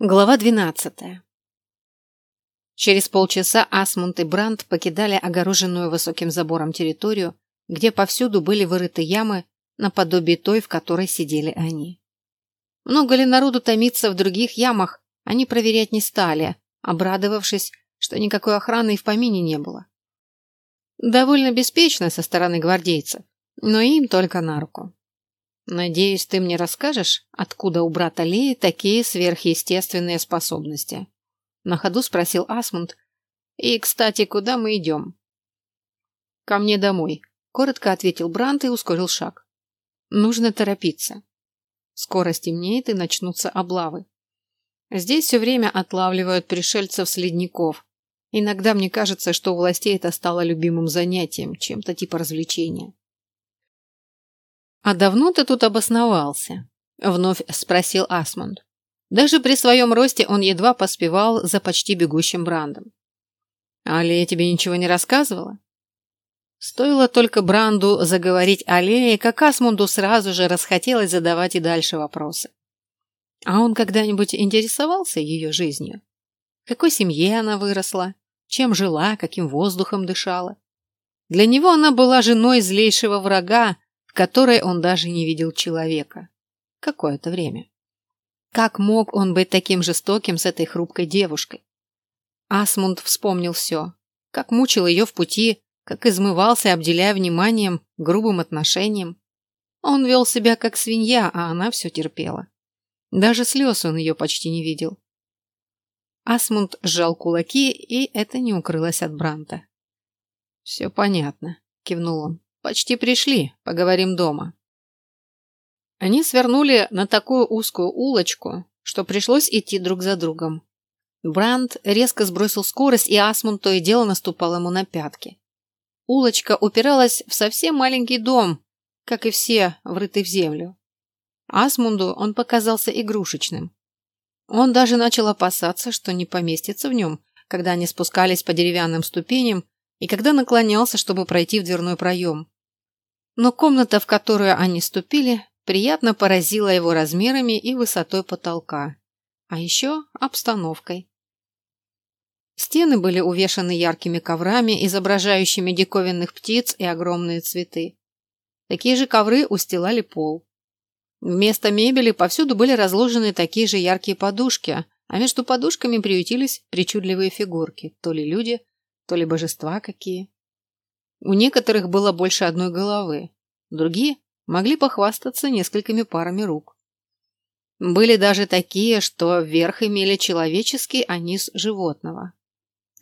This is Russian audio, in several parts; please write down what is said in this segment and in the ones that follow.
Глава двенадцатая. Через полчаса Асмунд и Бранд покидали огороженную высоким забором территорию, где повсюду были вырыты ямы, наподобие той, в которой сидели они. Много ли народу томится в других ямах, они проверять не стали, обрадовавшись, что никакой охраны и в помине не было. Довольно беспечно со стороны гвардейцев, но им только на руку. Надеюсь, ты мне расскажешь, откуда у брата Леи такие сверхъестественные способности? На ходу спросил Асмунд. И, кстати, куда мы идем? Ко мне домой, коротко ответил Брант и ускорил шаг. Нужно торопиться. Скоро стемнеет и начнутся облавы. Здесь все время отлавливают пришельцев с ледников. Иногда мне кажется, что у властей это стало любимым занятием, чем-то типа развлечения. «А давно ты тут обосновался?» – вновь спросил Асмунд. Даже при своем росте он едва поспевал за почти бегущим Брандом. «Аллея тебе ничего не рассказывала?» Стоило только Бранду заговорить о как Асмунду сразу же расхотелось задавать и дальше вопросы. А он когда-нибудь интересовался ее жизнью? Какой семье она выросла? Чем жила, каким воздухом дышала? Для него она была женой злейшего врага, которой он даже не видел человека. Какое-то время. Как мог он быть таким жестоким с этой хрупкой девушкой? Асмунд вспомнил все. Как мучил ее в пути, как измывался, обделяя вниманием, грубым отношением. Он вел себя как свинья, а она все терпела. Даже слез он ее почти не видел. Асмунд сжал кулаки, и это не укрылось от Бранта. «Все понятно», — кивнул он. Почти пришли, поговорим дома. Они свернули на такую узкую улочку, что пришлось идти друг за другом. Бранд резко сбросил скорость, и Асмунд то и дело наступал ему на пятки. Улочка упиралась в совсем маленький дом, как и все, врытый в землю. Асмунду он показался игрушечным. Он даже начал опасаться, что не поместится в нем, когда они спускались по деревянным ступеням и когда наклонялся, чтобы пройти в дверной проем но комната, в которую они ступили, приятно поразила его размерами и высотой потолка, а еще обстановкой. Стены были увешаны яркими коврами, изображающими диковинных птиц и огромные цветы. Такие же ковры устилали пол. Вместо мебели повсюду были разложены такие же яркие подушки, а между подушками приютились причудливые фигурки, то ли люди, то ли божества какие. У некоторых было больше одной головы, другие могли похвастаться несколькими парами рук. Были даже такие, что верх имели человеческий, а низ животного.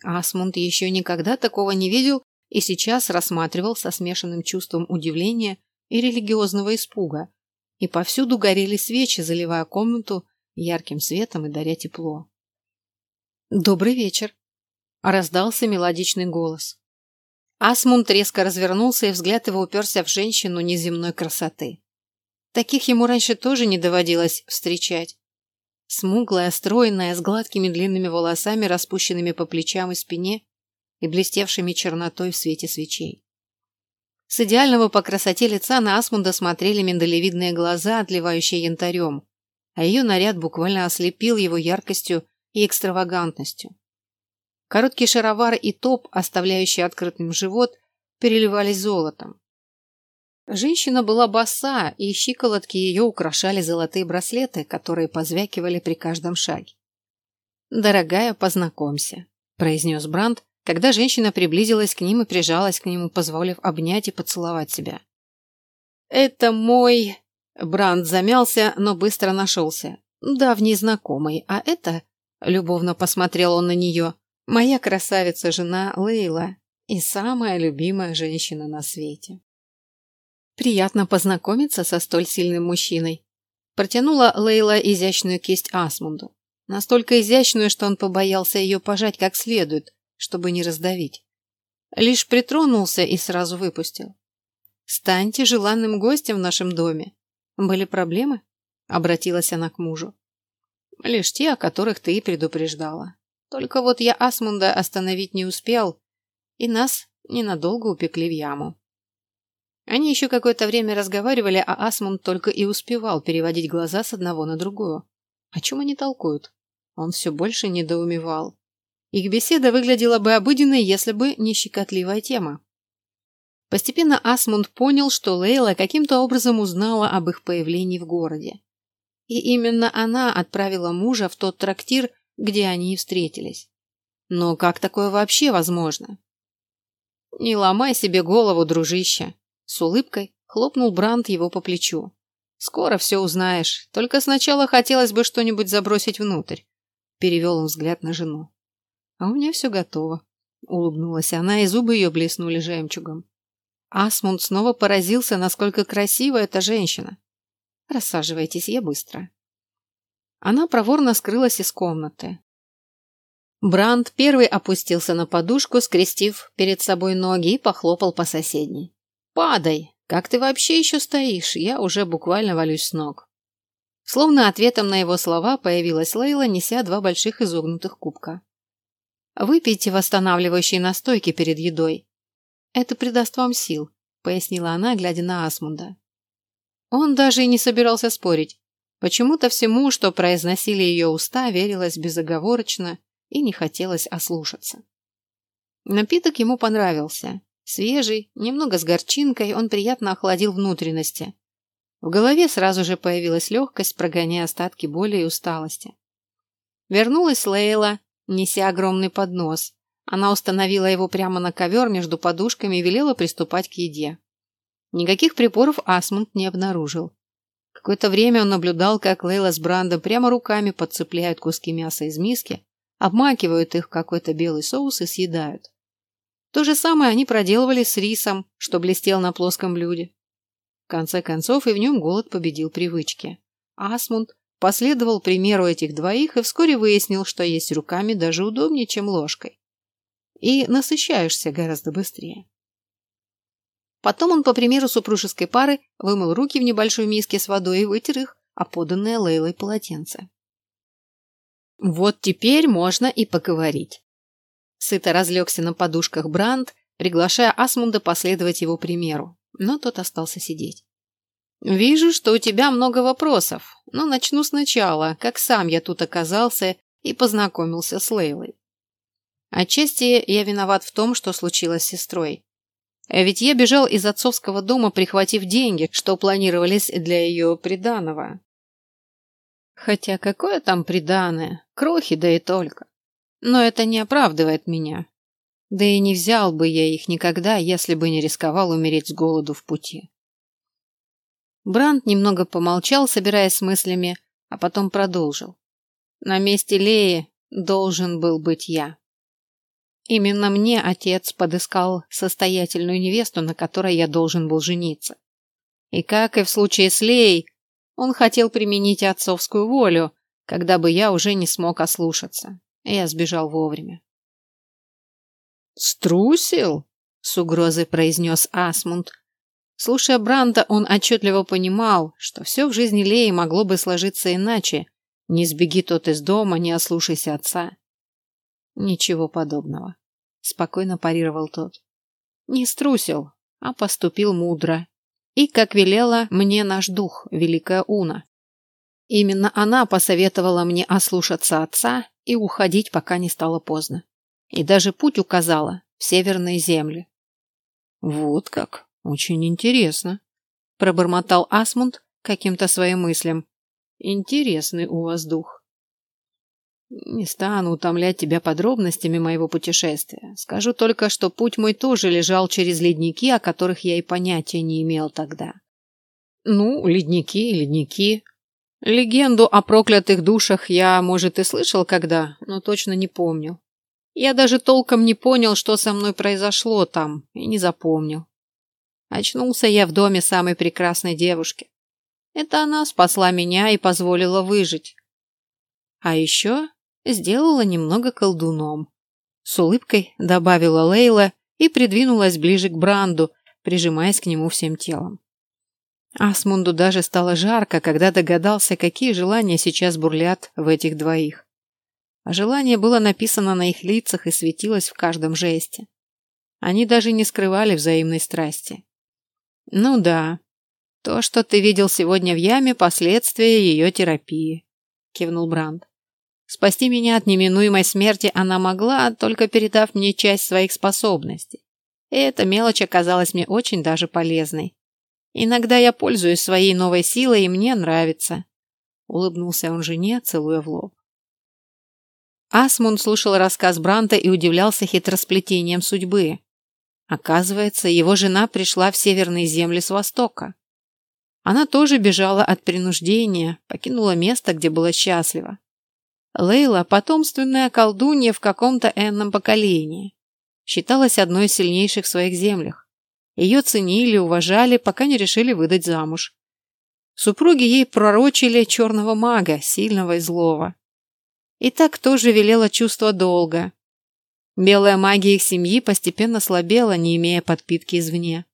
Асмунд еще никогда такого не видел и сейчас рассматривал со смешанным чувством удивления и религиозного испуга, и повсюду горели свечи, заливая комнату ярким светом и даря тепло. «Добрый вечер!» – раздался мелодичный голос. Асмунд резко развернулся, и взгляд его уперся в женщину неземной красоты. Таких ему раньше тоже не доводилось встречать. Смуглая, стройная, с гладкими длинными волосами, распущенными по плечам и спине и блестевшими чернотой в свете свечей. С идеального по красоте лица на Асмунда смотрели миндалевидные глаза, отливающие янтарем, а ее наряд буквально ослепил его яркостью и экстравагантностью. Короткий шаровар и топ, оставляющий открытым живот, переливались золотом. Женщина была боса, и щиколотки ее украшали золотые браслеты, которые позвякивали при каждом шаге. «Дорогая, познакомься», – произнес Бранд, когда женщина приблизилась к ним и прижалась к нему, позволив обнять и поцеловать себя. «Это мой...» Бранд замялся, но быстро нашелся. «Давний знакомый, а это...» Любовно посмотрел он на нее. Моя красавица-жена Лейла и самая любимая женщина на свете. Приятно познакомиться со столь сильным мужчиной. Протянула Лейла изящную кисть Асмунду. Настолько изящную, что он побоялся ее пожать как следует, чтобы не раздавить. Лишь притронулся и сразу выпустил. «Станьте желанным гостем в нашем доме. Были проблемы?» — обратилась она к мужу. «Лишь те, о которых ты и предупреждала. Только вот я Асмунда остановить не успел, и нас ненадолго упекли в яму. Они еще какое-то время разговаривали, а Асмунд только и успевал переводить глаза с одного на другую. О чем они толкуют? Он все больше недоумевал. Их беседа выглядела бы обыденной, если бы не щекотливая тема. Постепенно Асмунд понял, что Лейла каким-то образом узнала об их появлении в городе. И именно она отправила мужа в тот трактир, где они и встретились. Но как такое вообще возможно? «Не ломай себе голову, дружище!» С улыбкой хлопнул Бранд его по плечу. «Скоро все узнаешь, только сначала хотелось бы что-нибудь забросить внутрь», перевел он взгляд на жену. «А у меня все готово», улыбнулась она, и зубы ее блеснули жемчугом. Асмунд снова поразился, насколько красива эта женщина. «Рассаживайтесь, я быстро». Она проворно скрылась из комнаты. Бранд первый опустился на подушку, скрестив перед собой ноги и похлопал по соседней. «Падай! Как ты вообще еще стоишь? Я уже буквально валюсь с ног». Словно ответом на его слова появилась Лейла, неся два больших изогнутых кубка. «Выпейте восстанавливающие настойки перед едой. Это придаст вам сил», — пояснила она, глядя на Асмунда. Он даже и не собирался спорить. Почему-то всему, что произносили ее уста, верилось безоговорочно и не хотелось ослушаться. Напиток ему понравился. Свежий, немного с горчинкой, он приятно охладил внутренности. В голове сразу же появилась легкость, прогоняя остатки боли и усталости. Вернулась Лейла, неся огромный поднос. Она установила его прямо на ковер между подушками и велела приступать к еде. Никаких припоров Асмунд не обнаружил. Какое-то время он наблюдал, как Лейла с Брандом прямо руками подцепляют куски мяса из миски, обмакивают их в какой-то белый соус и съедают. То же самое они проделывали с рисом, что блестел на плоском блюде. В конце концов и в нем голод победил привычки. Асмунд последовал примеру этих двоих и вскоре выяснил, что есть руками даже удобнее, чем ложкой. И насыщаешься гораздо быстрее. Потом он, по примеру супружеской пары, вымыл руки в небольшой миске с водой и вытер их, а поданное Лейлой полотенце. Вот теперь можно и поговорить. Сыто разлегся на подушках Бранд, приглашая Асмунда последовать его примеру, но тот остался сидеть. «Вижу, что у тебя много вопросов, но начну сначала, как сам я тут оказался и познакомился с Лейлой. Отчасти я виноват в том, что случилось с сестрой. А ведь я бежал из отцовского дома, прихватив деньги, что планировались для ее приданого. Хотя какое там приданое, крохи да и только. Но это не оправдывает меня. Да и не взял бы я их никогда, если бы не рисковал умереть с голоду в пути. Бранд немного помолчал, собираясь с мыслями, а потом продолжил. На месте Леи должен был быть я. Именно мне отец подыскал состоятельную невесту, на которой я должен был жениться. И как и в случае с Леей, он хотел применить отцовскую волю, когда бы я уже не смог ослушаться. Я сбежал вовремя. «Струсил?» — с угрозой произнес Асмунд. Слушая Бранда, он отчетливо понимал, что все в жизни Леи могло бы сложиться иначе. Не сбеги тот из дома, не ослушайся отца. Ничего подобного. Спокойно парировал тот. Не струсил, а поступил мудро. И, как велела мне наш дух, великая Уна. Именно она посоветовала мне ослушаться отца и уходить, пока не стало поздно. И даже путь указала в северные земли. Вот как. Очень интересно. Пробормотал Асмунд каким-то своим мыслям. Интересный у вас дух. Не стану утомлять тебя подробностями моего путешествия. Скажу только, что путь мой тоже лежал через ледники, о которых я и понятия не имел тогда. Ну, ледники ледники. Легенду о проклятых душах я, может, и слышал когда, но точно не помню. Я даже толком не понял, что со мной произошло там, и не запомнил. Очнулся я в доме самой прекрасной девушки. Это она спасла меня и позволила выжить. А еще сделала немного колдуном. С улыбкой добавила Лейла и придвинулась ближе к Бранду, прижимаясь к нему всем телом. Асмунду даже стало жарко, когда догадался, какие желания сейчас бурлят в этих двоих. А желание было написано на их лицах и светилось в каждом жесте. Они даже не скрывали взаимной страсти. «Ну да, то, что ты видел сегодня в яме, последствия ее терапии», — кивнул Бранд. Спасти меня от неминуемой смерти она могла, только передав мне часть своих способностей. И эта мелочь оказалась мне очень даже полезной. Иногда я пользуюсь своей новой силой, и мне нравится. Улыбнулся он жене, целуя в лоб. Асмунд слушал рассказ Бранта и удивлялся хитросплетением судьбы. Оказывается, его жена пришла в северные земли с востока. Она тоже бежала от принуждения, покинула место, где была счастлива. Лейла – потомственная колдунья в каком-то энном поколении. Считалась одной из сильнейших в своих землях. Ее ценили, уважали, пока не решили выдать замуж. Супруги ей пророчили черного мага, сильного и злого. И так тоже велело чувство долга. Белая магия их семьи постепенно слабела, не имея подпитки извне.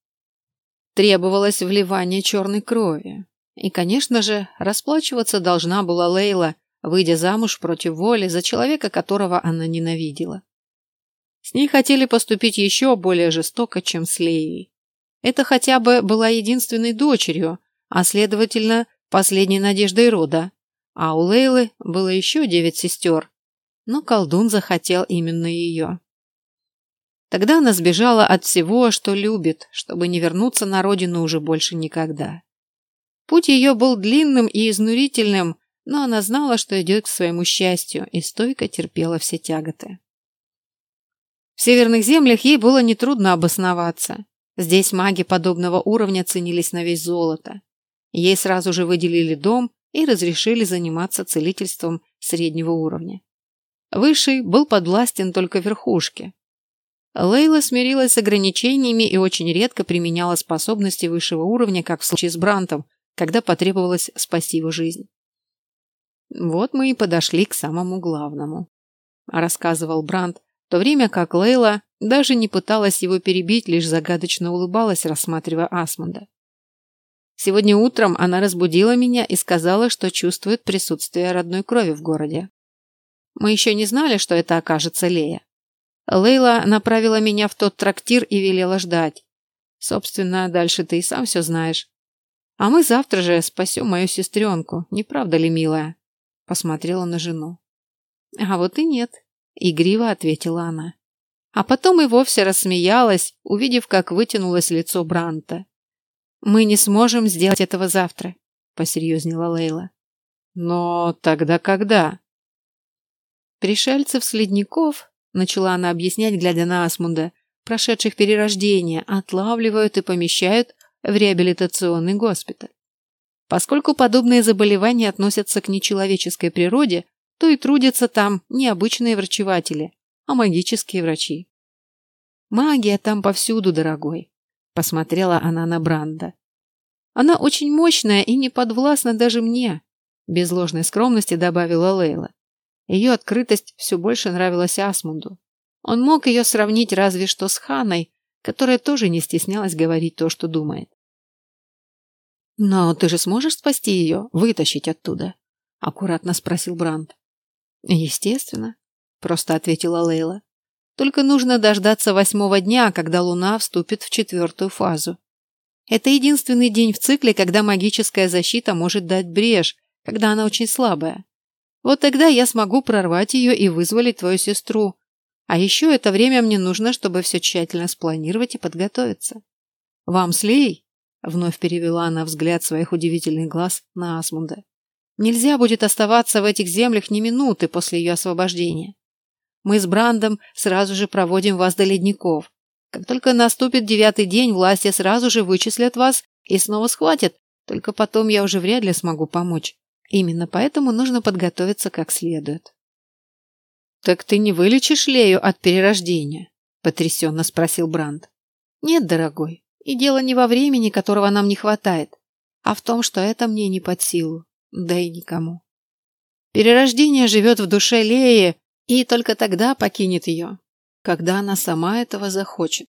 Требовалось вливание черной крови. И, конечно же, расплачиваться должна была Лейла, выйдя замуж против воли за человека, которого она ненавидела. С ней хотели поступить еще более жестоко, чем с Леей. Это хотя бы была единственной дочерью, а, следовательно, последней надеждой рода. А у Лейлы было еще девять сестер, но колдун захотел именно ее. Тогда она сбежала от всего, что любит, чтобы не вернуться на родину уже больше никогда. Путь ее был длинным и изнурительным, но она знала, что идет к своему счастью, и стойко терпела все тяготы. В северных землях ей было нетрудно обосноваться. Здесь маги подобного уровня ценились на весь золото. Ей сразу же выделили дом и разрешили заниматься целительством среднего уровня. Высший был подвластен только верхушке. Лейла смирилась с ограничениями и очень редко применяла способности высшего уровня, как в случае с Брантом, когда потребовалось спасти его жизнь. Вот мы и подошли к самому главному. Рассказывал Брант, в то время как Лейла даже не пыталась его перебить, лишь загадочно улыбалась, рассматривая Асмунда. Сегодня утром она разбудила меня и сказала, что чувствует присутствие родной крови в городе. Мы еще не знали, что это окажется Лея. Лейла направила меня в тот трактир и велела ждать. Собственно, дальше ты и сам все знаешь. А мы завтра же спасем мою сестренку, не правда ли, милая? Посмотрела на жену. А вот и нет, игриво ответила она. А потом и вовсе рассмеялась, увидев, как вытянулось лицо Бранта. Мы не сможем сделать этого завтра, посерьезнела Лейла. Но тогда когда? Пришельцев-следников, начала она объяснять, глядя на Асмунда, прошедших перерождение, отлавливают и помещают в реабилитационный госпиталь. Поскольку подобные заболевания относятся к нечеловеческой природе, то и трудятся там не обычные врачеватели, а магические врачи. Магия там повсюду, дорогой, посмотрела она на Бранда. Она очень мощная и не подвластна даже мне, без ложной скромности добавила Лейла. Ее открытость все больше нравилась Асмунду. Он мог ее сравнить разве что с Ханой, которая тоже не стеснялась говорить то, что думает. «Но ты же сможешь спасти ее, вытащить оттуда?» – аккуратно спросил Бранд. «Естественно», – просто ответила Лейла. «Только нужно дождаться восьмого дня, когда Луна вступит в четвертую фазу. Это единственный день в цикле, когда магическая защита может дать брешь, когда она очень слабая. Вот тогда я смогу прорвать ее и вызволить твою сестру. А еще это время мне нужно, чтобы все тщательно спланировать и подготовиться. Вам с Леей Вновь перевела она взгляд своих удивительных глаз на Асмунда. Нельзя будет оставаться в этих землях ни минуты после ее освобождения. Мы с Брандом сразу же проводим вас до ледников. Как только наступит девятый день, власти сразу же вычислят вас и снова схватят. Только потом я уже вряд ли смогу помочь. Именно поэтому нужно подготовиться как следует. «Так ты не вылечишь Лею от перерождения?» – потрясенно спросил Бранд. «Нет, дорогой, и дело не во времени, которого нам не хватает, а в том, что это мне не под силу, да и никому. Перерождение живет в душе Леи и только тогда покинет ее, когда она сама этого захочет.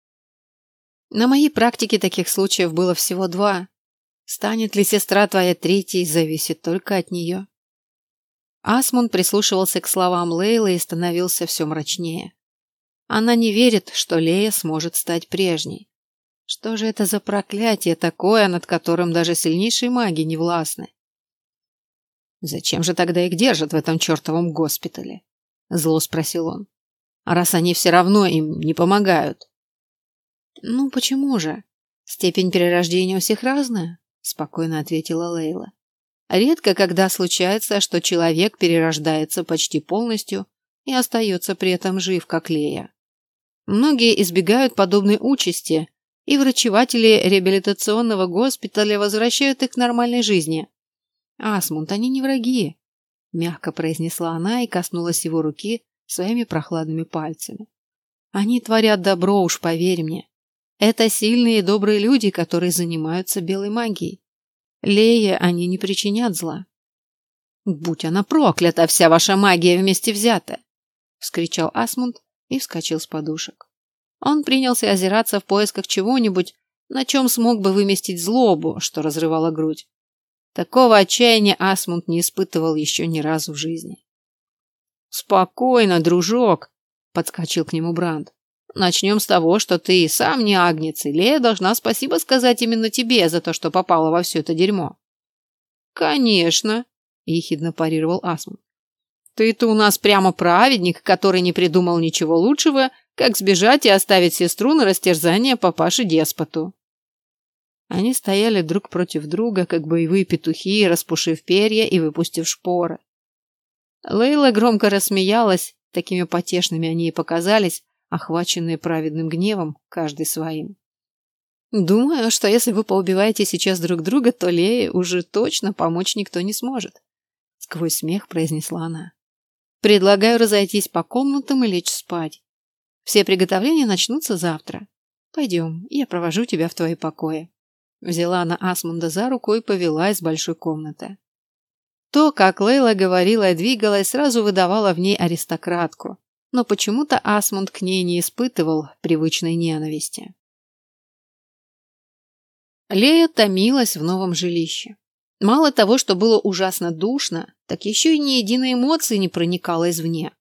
На моей практике таких случаев было всего два. Станет ли сестра твоя третьей, зависит только от нее. Асмун прислушивался к словам Лейлы и становился все мрачнее. Она не верит, что Лея сможет стать прежней. Что же это за проклятие такое, над которым даже сильнейшие маги не властны? Зачем же тогда их держат в этом чертовом госпитале? Зло спросил он. А раз они все равно им не помогают. Ну, почему же? Степень перерождения у всех разная, спокойно ответила Лейла. Редко когда случается, что человек перерождается почти полностью и остается при этом жив, как Лея. Многие избегают подобной участи, и врачеватели реабилитационного госпиталя возвращают их к нормальной жизни. «Асмунд, они не враги», — мягко произнесла она и коснулась его руки своими прохладными пальцами. «Они творят добро, уж поверь мне. Это сильные и добрые люди, которые занимаются белой магией. Лее они не причинят зла». «Будь она проклята, вся ваша магия вместе взята!» — вскричал Асмунд и вскочил с подушек. Он принялся озираться в поисках чего-нибудь, на чем смог бы выместить злобу, что разрывала грудь. Такого отчаяния Асмунд не испытывал еще ни разу в жизни. «Спокойно, дружок!» — подскочил к нему Бранд. «Начнем с того, что ты сам не агнец, и Лея должна спасибо сказать именно тебе за то, что попала во все это дерьмо». «Конечно!» — ехидно парировал Асмунд. «Ты-то у нас прямо праведник, который не придумал ничего лучшего, как сбежать и оставить сестру на растерзание папаше-деспоту». Они стояли друг против друга, как боевые петухи, распушив перья и выпустив шпоры. Лейла громко рассмеялась, такими потешными они и показались, охваченные праведным гневом, каждый своим. «Думаю, что если вы поубиваете сейчас друг друга, то Лее уже точно помочь никто не сможет», — сквозь смех произнесла она. «Предлагаю разойтись по комнатам и лечь спать. Все приготовления начнутся завтра. Пойдем, я провожу тебя в твои покои». Взяла она Асмунда за руку и повела из большой комнаты. То, как Лейла говорила и двигалась, сразу выдавала в ней аристократку, но почему-то Асмунд к ней не испытывал привычной ненависти. Лея томилась в новом жилище. Мало того, что было ужасно душно, так еще и ни единой эмоции не проникала извне.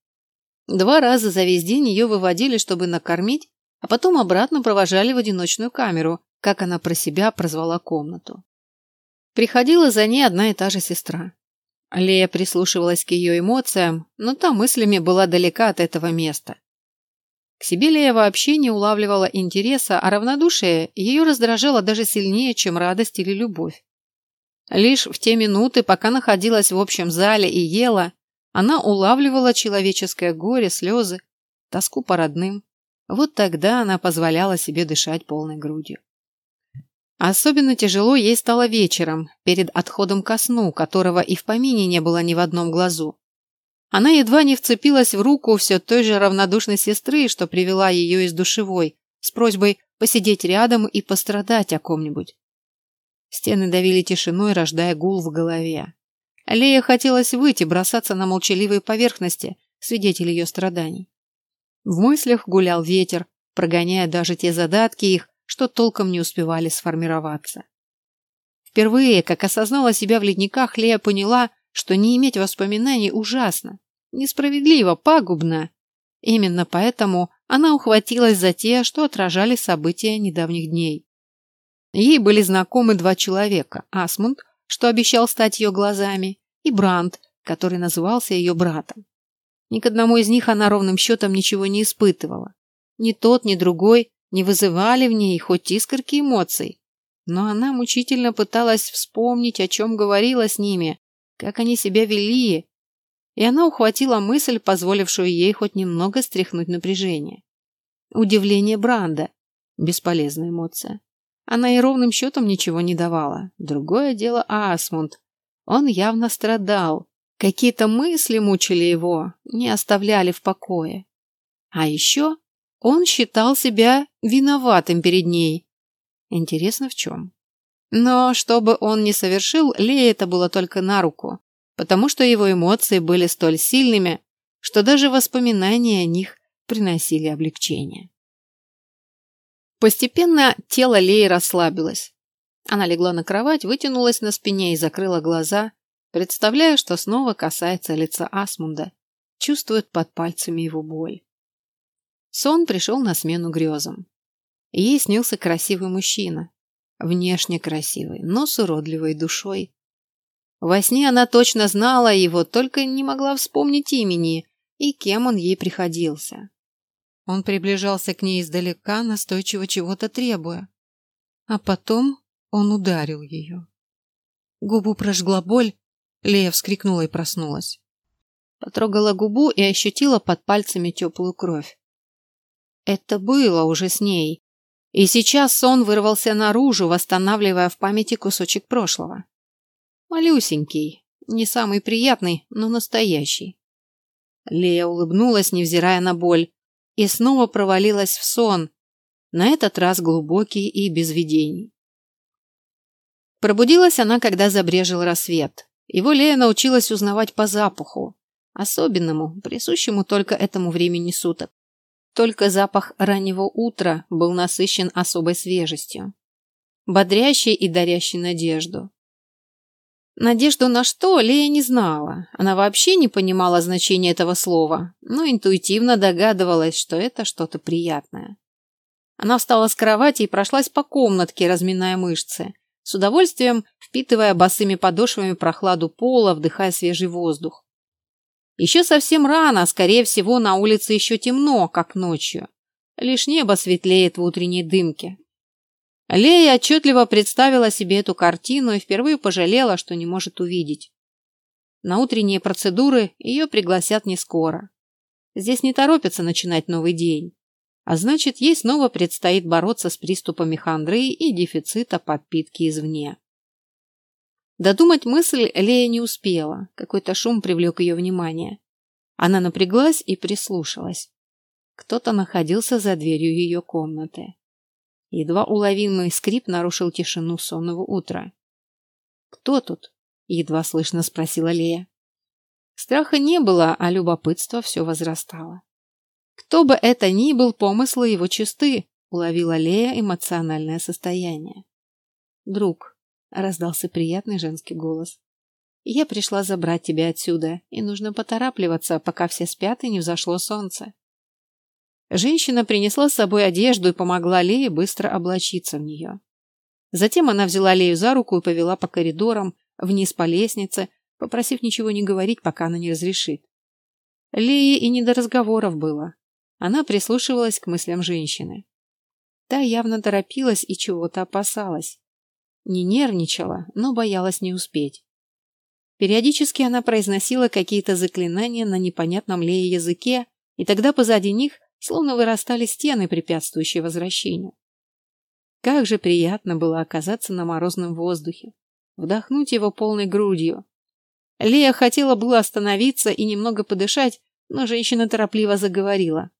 Два раза за весь день ее выводили, чтобы накормить, а потом обратно провожали в одиночную камеру, как она про себя прозвала комнату. Приходила за ней одна и та же сестра. Лея прислушивалась к ее эмоциям, но та мыслями была далека от этого места. К себе Лея вообще не улавливала интереса, а равнодушие ее раздражало даже сильнее, чем радость или любовь. Лишь в те минуты, пока находилась в общем зале и ела, она улавливала человеческое горе, слезы, тоску по родным. Вот тогда она позволяла себе дышать полной грудью. Особенно тяжело ей стало вечером, перед отходом ко сну, которого и в помине не было ни в одном глазу. Она едва не вцепилась в руку все той же равнодушной сестры, что привела ее из душевой, с просьбой посидеть рядом и пострадать о ком-нибудь. Стены давили тишиной, рождая гул в голове. Лея хотелось выйти, бросаться на молчаливые поверхности, свидетель ее страданий. В мыслях гулял ветер, прогоняя даже те задатки их, что толком не успевали сформироваться. Впервые, как осознала себя в ледниках, Лея поняла, что не иметь воспоминаний ужасно, несправедливо, пагубно. Именно поэтому она ухватилась за те, что отражали события недавних дней. Ей были знакомы два человека – Асмунд, что обещал стать ее глазами, и Бранд, который назывался ее братом. Ни к одному из них она ровным счетом ничего не испытывала. Ни тот, ни другой не вызывали в ней хоть искорки эмоций. Но она мучительно пыталась вспомнить, о чем говорила с ними, как они себя вели, и она ухватила мысль, позволившую ей хоть немного стряхнуть напряжение. Удивление Бранда. Бесполезная эмоция. Она и ровным счетом ничего не давала. Другое дело Асмунд. Он явно страдал. Какие-то мысли мучили его, не оставляли в покое. А еще он считал себя виноватым перед ней. Интересно, в чем? Но что бы он ни совершил, Лее это было только на руку, потому что его эмоции были столь сильными, что даже воспоминания о них приносили облегчение. Постепенно тело Леи расслабилось. Она легла на кровать, вытянулась на спине и закрыла глаза, представляя, что снова касается лица Асмунда, чувствует под пальцами его боль. Сон пришел на смену грезам. Ей снился красивый мужчина. Внешне красивый, но с уродливой душой. Во сне она точно знала его, только не могла вспомнить имени и кем он ей приходился. Он приближался к ней издалека, настойчиво чего-то требуя. А потом он ударил ее. Губу прожгла боль, Лея вскрикнула и проснулась. Потрогала губу и ощутила под пальцами теплую кровь. Это было уже с ней. И сейчас сон вырвался наружу, восстанавливая в памяти кусочек прошлого. Малюсенький, не самый приятный, но настоящий. Лея улыбнулась, невзирая на боль, и снова провалилась в сон, на этот раз глубокий и без видений. Пробудилась она, когда забрежил рассвет. Его Лея научилась узнавать по запаху, особенному, присущему только этому времени суток. Только запах раннего утра был насыщен особой свежестью, бодрящей и дарящей надежду. Надежду на что Лея не знала. Она вообще не понимала значения этого слова, но интуитивно догадывалась, что это что-то приятное. Она встала с кровати и прошлась по комнатке, разминая мышцы, с удовольствием впитывая босыми подошвами прохладу пола, вдыхая свежий воздух. Еще совсем рано, скорее всего, на улице еще темно, как ночью. Лишь небо светлеет в утренней дымке. Лея отчетливо представила себе эту картину и впервые пожалела, что не может увидеть. На утренние процедуры ее пригласят не скоро. Здесь не торопятся начинать новый день. А значит, ей снова предстоит бороться с приступами хандры и дефицита подпитки извне. Додумать мысль Лея не успела. Какой-то шум привлек ее внимание. Она напряглась и прислушалась. Кто-то находился за дверью ее комнаты. Едва уловимый скрип нарушил тишину сонного утра. «Кто тут?» — едва слышно спросила Лея. Страха не было, а любопытство все возрастало. Кто бы это ни был, помыслы его чисты, уловила Лея эмоциональное состояние. «Друг, — раздался приятный женский голос. «Я пришла забрать тебя отсюда, и нужно поторапливаться, пока все спят и не взошло солнце». Женщина принесла с собой одежду и помогла Лее быстро облачиться в нее. Затем она взяла Лею за руку и повела по коридорам, вниз по лестнице, попросив ничего не говорить, пока она не разрешит. Лее и не до разговоров было. Она прислушивалась к мыслям женщины. Та явно торопилась и чего-то опасалась. Не нервничала, но боялась не успеть. Периодически она произносила какие-то заклинания на непонятном Лее языке, и тогда позади них словно вырастали стены, препятствующие возвращению. Как же приятно было оказаться на морозном воздухе, вдохнуть его полной грудью. Лея хотела было остановиться и немного подышать, но женщина торопливо заговорила.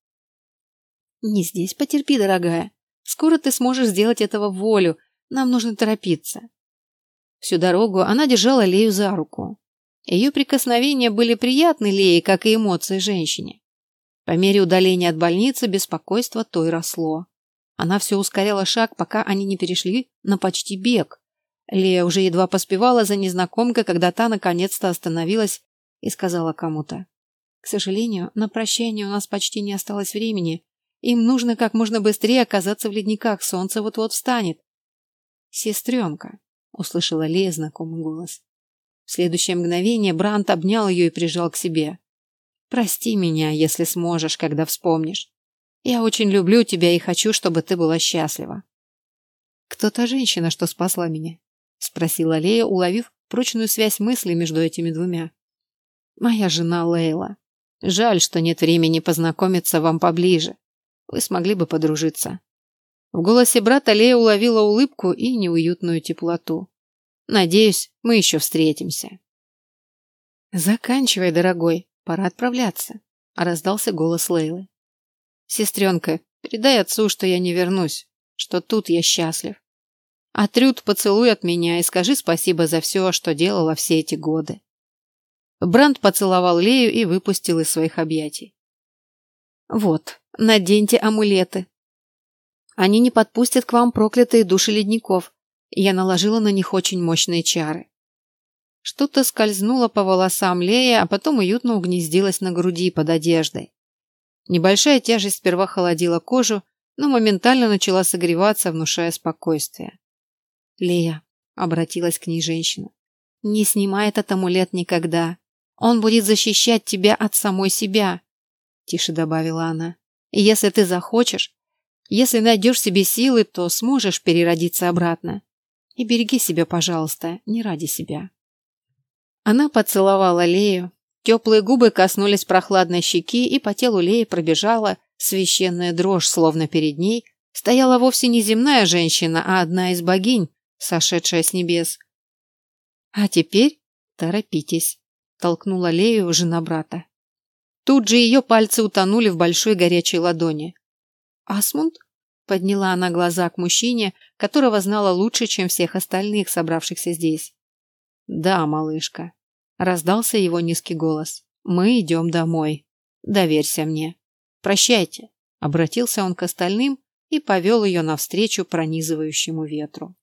«Не здесь потерпи, дорогая. Скоро ты сможешь сделать этого волю, нам нужно торопиться. Всю дорогу она держала Лею за руку. Ее прикосновения были приятны Лее, как и эмоции женщине. По мере удаления от больницы беспокойство той росло. Она все ускоряла шаг, пока они не перешли на почти бег. Лея уже едва поспевала за незнакомкой, когда та наконец-то остановилась и сказала кому-то. «К сожалению, на прощание у нас почти не осталось времени. Им нужно как можно быстрее оказаться в ледниках, солнце вот-вот встанет. «Сестренка», — услышала Лея знакомый голос. В следующее мгновение Брант обнял ее и прижал к себе. «Прости меня, если сможешь, когда вспомнишь. Я очень люблю тебя и хочу, чтобы ты была счастлива». «Кто та женщина, что спасла меня?» — спросила Лея, уловив прочную связь мыслей между этими двумя. «Моя жена Лейла. Жаль, что нет времени познакомиться вам поближе. Вы смогли бы подружиться. В голосе брата Лея уловила улыбку и неуютную теплоту. «Надеюсь, мы еще встретимся». «Заканчивай, дорогой, пора отправляться», — раздался голос Лейлы. «Сестренка, передай отцу, что я не вернусь, что тут я счастлив. А Трюд поцелуй от меня и скажи спасибо за все, что делала все эти годы». Бранд поцеловал Лею и выпустил из своих объятий. «Вот, наденьте амулеты», они не подпустят к вам проклятые души ледников. Я наложила на них очень мощные чары. Что-то скользнуло по волосам Лея, а потом уютно угнездилось на груди под одеждой. Небольшая тяжесть сперва холодила кожу, но моментально начала согреваться, внушая спокойствие. «Лея», — обратилась к ней женщина, Не снимай этот амулет никогда. Он будет защищать тебя от самой себя, тише добавила она. Если ты захочешь, если найдешь себе силы, то сможешь переродиться обратно. И береги себя, пожалуйста, не ради себя. Она поцеловала Лею. Теплые губы коснулись прохладной щеки, и по телу Леи пробежала священная дрожь, словно перед ней стояла вовсе не земная женщина, а одна из богинь, сошедшая с небес. А теперь торопитесь, толкнула Лею жена брата. Тут же ее пальцы утонули в большой горячей ладони. Асмунд? Подняла она глаза к мужчине, которого знала лучше, чем всех остальных, собравшихся здесь. Да, малышка. Раздался его низкий голос. Мы идем домой. Доверься мне. Прощайте. Обратился он к остальным и повел ее навстречу пронизывающему ветру.